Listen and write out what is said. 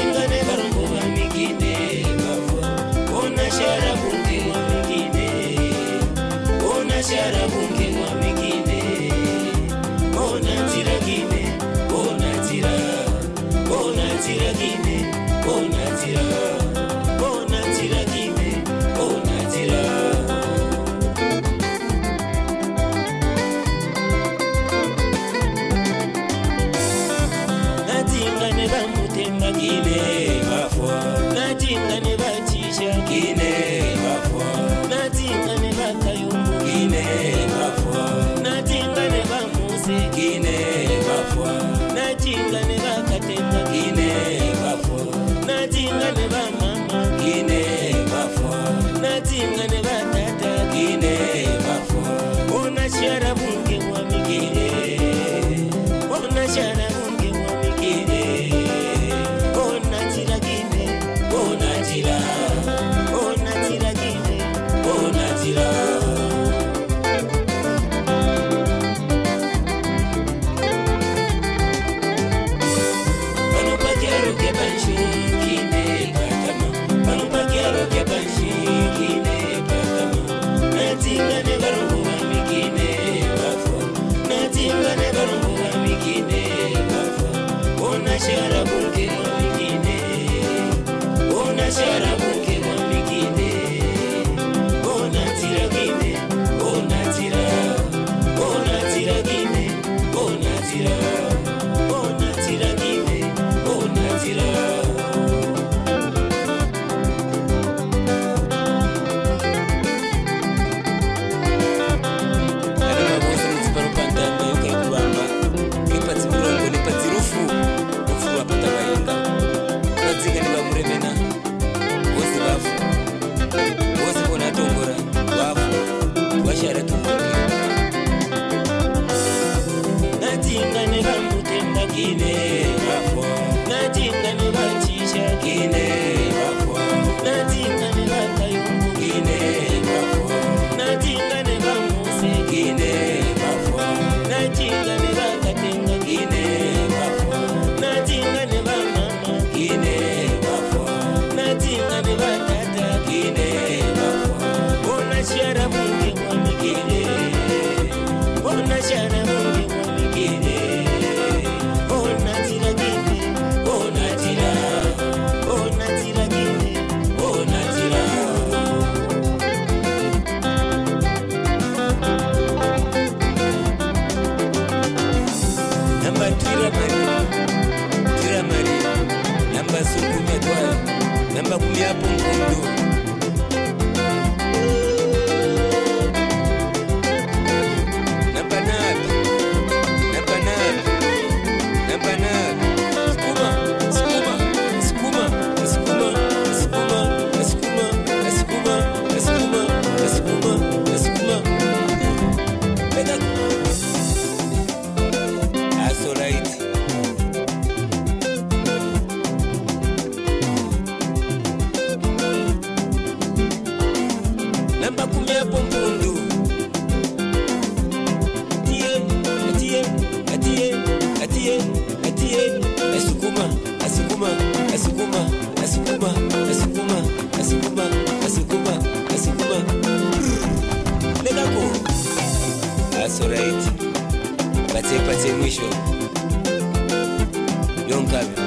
ingane barungu bamikine bavo bona shara bunge bamikine bona shara bunge. abinda ki ne ne ba cisha ki ne ma ne ba kayumbu ki ne ma ne ba muse ki ne ma ne ba katenga ki ne ma ne City Medine. That's all right. Patie, patie mwisho. Yonkavi.